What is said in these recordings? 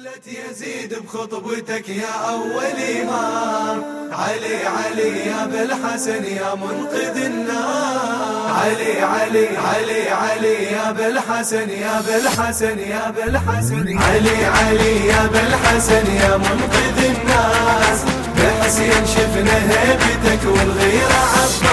ذلت يزيد بخطبتك يا أول إمام. علي علي يا بالحسن يا منقذ النار. علي علي علي علي يا بالحسن يا بالحسن يا بالحسن علي علي يا بالحسن يا منقذ الناس. بحسين شفنا هيبتك والغيرة عباس.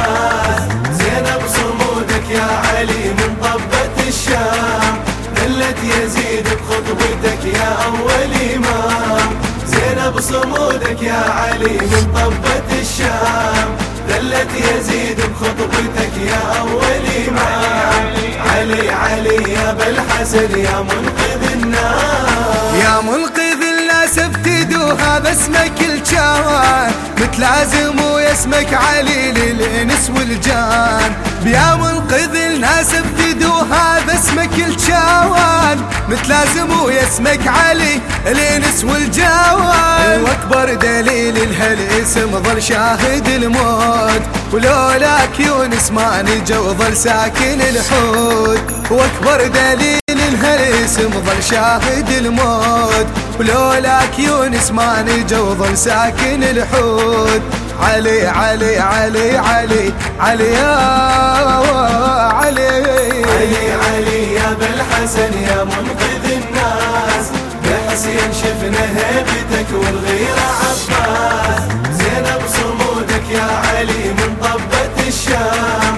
زينب صمودك يا علي من طبة الشام ذلت يزيد بخطبتك يا أول إمام. علي علي يا بالحسن يا منقذ الناس. يا منقذ الناس ابتدوها باسمك الجوان متلازم ويسمك علي للإنس والجان. يا منقذ الناس ابتدوها باسمك الجوان. متلازم ويسمك علي الإنس والجوان. وأكبر دليل لهالاسم ظل شاهد الموت. ولولاك يونس ما نجا وظل ساكن الحوت. وأكبر دليل الاسم ظل شاهد الموت. ولولاك يونس ما نجا وظل ساكن الحوت. علي علي علي علي علي يا علي. علي علي يا بالحسن يا منقذ الناس. بحسين شفنا هيبتك والغيرة عباس. زينب صمودك يا علي من طبة الشام.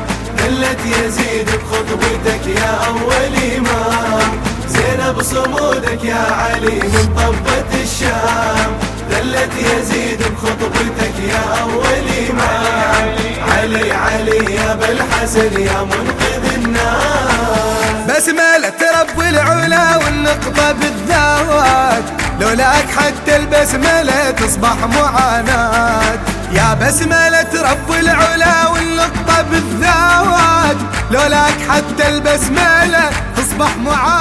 يزيد يا أول إمام. زينب صمودك يا علي من طبة الشام. ذلت يزيد بخطبتك يا أول إمام علي علي يا بالحسن يا منقذ الناس. بسملة رب العلا والنقطة بالذوات. لولاك حتى البسملة تصبح معاناة. يا بسملة رب العلا والنقطة بالذوات. لولاك حتى البسملة تصبح معاناة.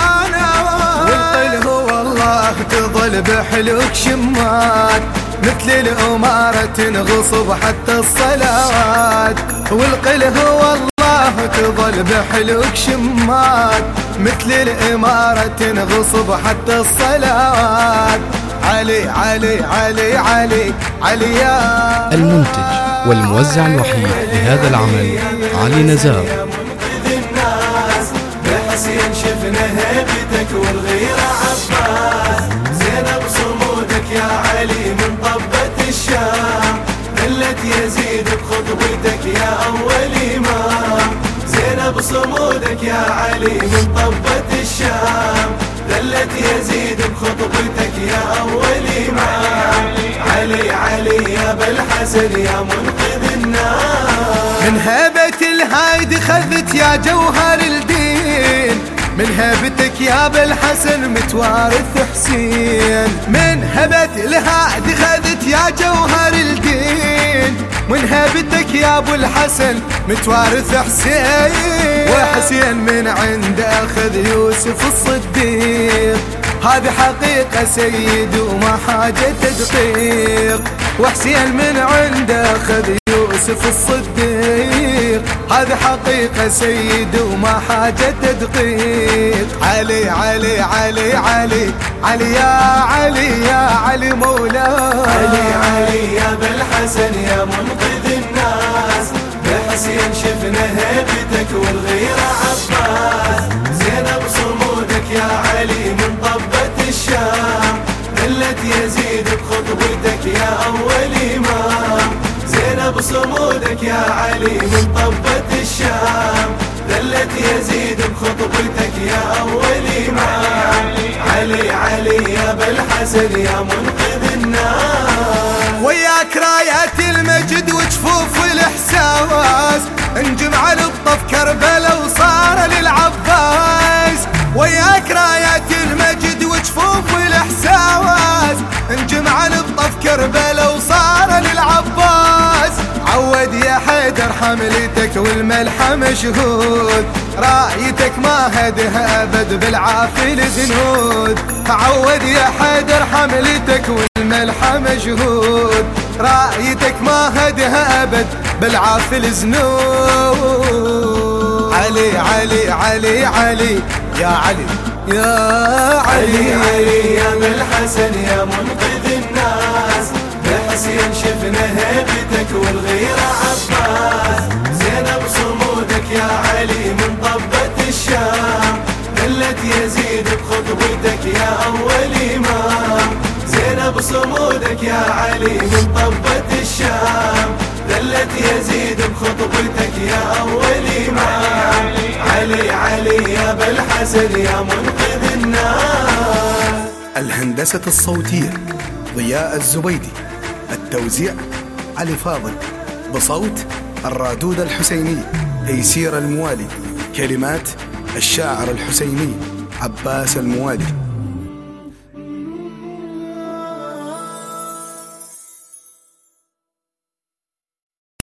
تظل بحلوك شمات مثل الأمارة تنغصب حتى الصلوات. والقل هو الله تظل بحلوك شمات مثل الإمارة تنغصب حتى الصلوات. علي علي علي علي علي يا المنتج والموزع الوحيد لهذا العمل علي نزار. بحسين شفنا هيبتك صمودك يا علي من طبة الشام. ذلت يزيد بخطبتك يا أول إمام. علي علي يا بالحسن يا منقذ الناس من هيبة الهايد خذت يا جوهر الدين. من هبتك يا بالحسن متوارث حسين من هبة الهايد خذت يا جوهر الدين. من هبتك يا أبو الحسن متوارث حسين. وحسين من عنده أخذ يوسف الصديق. هذه حقيقة سيد وما حاجة تدقيق. وحسين من عنده أخذ يوسف الصديق. هذه حقيقة سيد وما حاجة تدقيق. علي علي علي علي علي يا علي يا علي مولاي. علي علي يا بالحسن يا منقذ من طبة الشام ذلت يزيد بخطبتك يا أول إمام. زينب صمودك يا علي من طبة الشام ذلت يزيد بخطبتك يا أول إمام. علي علي يا بالحسن يا منقذ الناس. وياك رايات المجد وجفوف الإحساس انجمع بطف كربلاء حملتك والملحة مشهود. رايتك ما هدها ابد بالعافل زنود. عود يا حيدر حملتك والملحة مشهود. رايتك ما هدها ابد بالعافل زنود. علي علي علي علي يا علي يا علي علي علي يا ابو الحسن يا منقذ الناس. بحسين شفنا هيبتك والغيرة عباس. زينب صمودك يا علي من طبة الشام. دلت يزيد بخطوتك يا أول إمام. زينب صمودك يا علي من طبة الشام. دلت يزيد بخطوتك يا أول إمام. علي علي يا ابو الحسن يا منقذ الناس. الهندسة الصوتية ضياء الزبيدي. التوزيع علي فاضل بصوت الرادود الحسيني تيسير الموالي كلمات الشاعر الحسيني عباس الموالي.